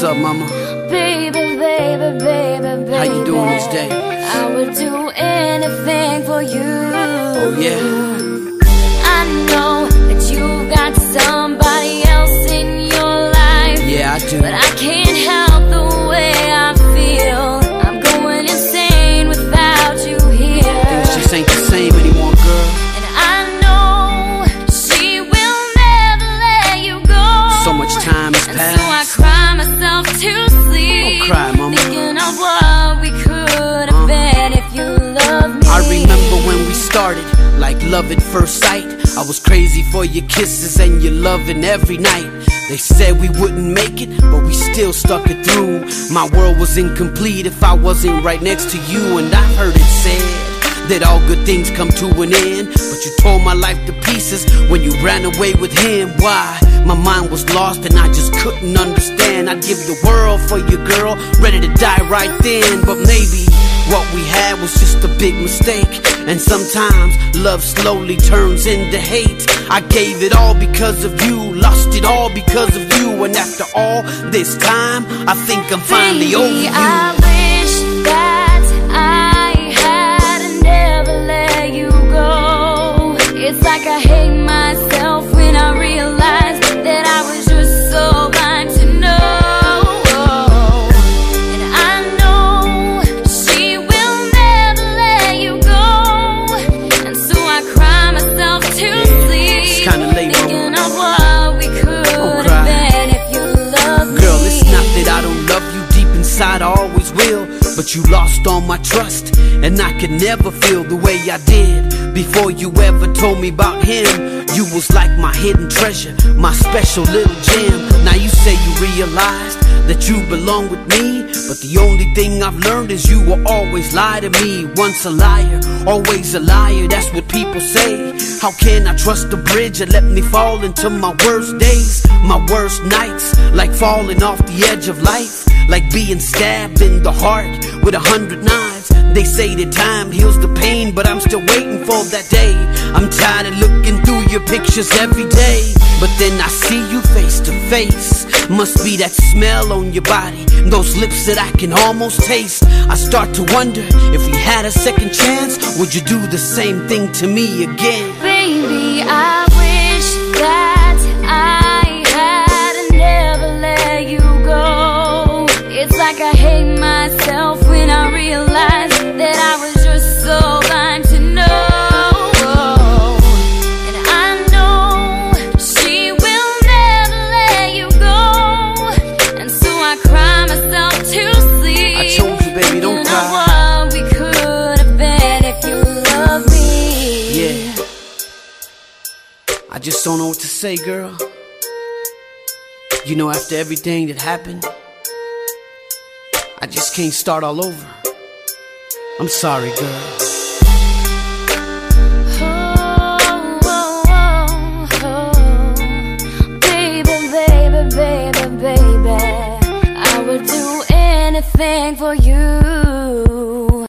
What's up, mama? Baby, baby, baby, baby. How you doing this day? I would do anything for you. Oh, yeah? I know that you've got somebody else in your life. Yeah, I do. But I can't help the way I feel. I'm going insane without you here. Things just ain't the same anymore, girl. And I know she will never let you go. So much time has so passed. cry myself to sleep. Cry, mama. Thinking of what we could have Uh. been if you loved me. I remember when we started, like love at first sight. I was crazy for your kisses and your loving every night. They said we wouldn't make it, but we still stuck it through. My world was incomplete if I wasn't right next to you, and I heard it said that all good things come to an end. But you tore my life to pieces when you ran away with him. Why? My mind was lost and I just couldn't understand. I'd give the world for you, girl, ready to die right then, but maybe. What we had was just a big mistake. And sometimes love slowly turns into hate. I gave it all because of you, lost it all because of you. And after all this time, I think I'm finally Baby, over you. I I hate myself when I realize that I was just so blind to know. And I know she will never let you go. And so I cry myself to sleep. late. Thinking of what we could have been if you loved me. Girl, it's not that I don't love you deep inside, I always will. But you lost all my trust, and I could never feel the way I did. Before you ever told me about him, you was like my hidden treasure, my special little gem. Now you say you realized that you belong with me, but the only thing I've learned is you will always lie to me. Once a liar, always a liar, that's what people say. How can I trust a bridge that let me fall into my worst days, my worst nights, like falling off the edge of life? Like being stabbed in the heart with a hundred knives. They say that time heals the pain, but I'm still waiting for that day. I'm tired of looking through your pictures every day. But then I see you face to face. Must be that smell on your body, those lips that I can almost taste. I start to wonder if we had a second chance, would you do the same thing to me again? Baby, I hate myself when I realize that I was just so blind to know. And I know she will never let you go. And so I cry myself to sleep. I told you, baby, don't cry. what we could have been if you loved me. Yeah. I just don't know what to say, girl. You know, after everything that happened, I just can't start all over. I'm sorry, girl. Oh, oh, oh. Baby, baby, baby, baby. I would do anything for you.